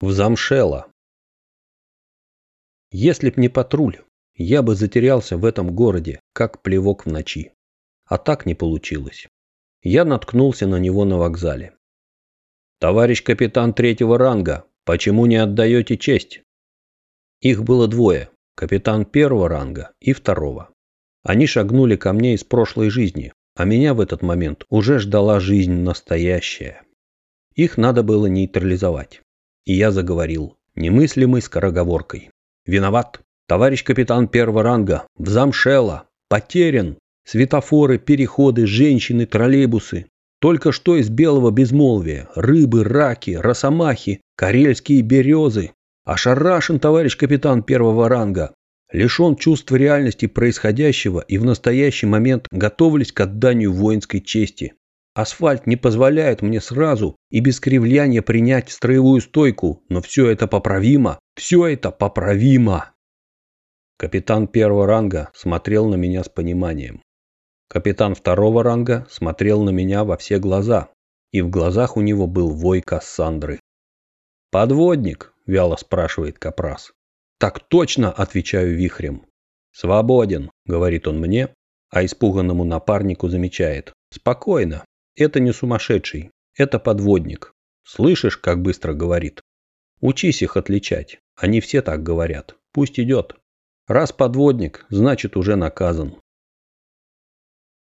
В замшело. Если б не патруль, я бы затерялся в этом городе, как плевок в ночи. А так не получилось. Я наткнулся на него на вокзале. «Товарищ капитан третьего ранга, почему не отдаете честь?» Их было двое, капитан первого ранга и второго. Они шагнули ко мне из прошлой жизни, а меня в этот момент уже ждала жизнь настоящая. Их надо было нейтрализовать. И я заговорил, немыслимой скороговоркой. «Виноват! Товарищ капитан первого ранга! В замшело! Потерян! Светофоры, переходы, женщины, троллейбусы. Только что из белого безмолвия. Рыбы, раки, росомахи, карельские березы. Ошарашен товарищ капитан первого ранга. Лишен чувства реальности происходящего и в настоящий момент готовлюсь к отданию воинской чести. Асфальт не позволяет мне сразу и без кривляния принять строевую стойку, но все это поправимо, все это поправимо. Капитан первого ранга смотрел на меня с пониманием. Капитан второго ранга смотрел на меня во все глаза, и в глазах у него был вой Кассандры. «Подводник?» – вяло спрашивает Капрас. «Так точно!» – отвечаю вихрем. «Свободен!» – говорит он мне, а испуганному напарнику замечает. «Спокойно, это не сумасшедший, это подводник. Слышишь, как быстро говорит? Учись их отличать. Они все так говорят. Пусть идет. Раз подводник, значит уже наказан.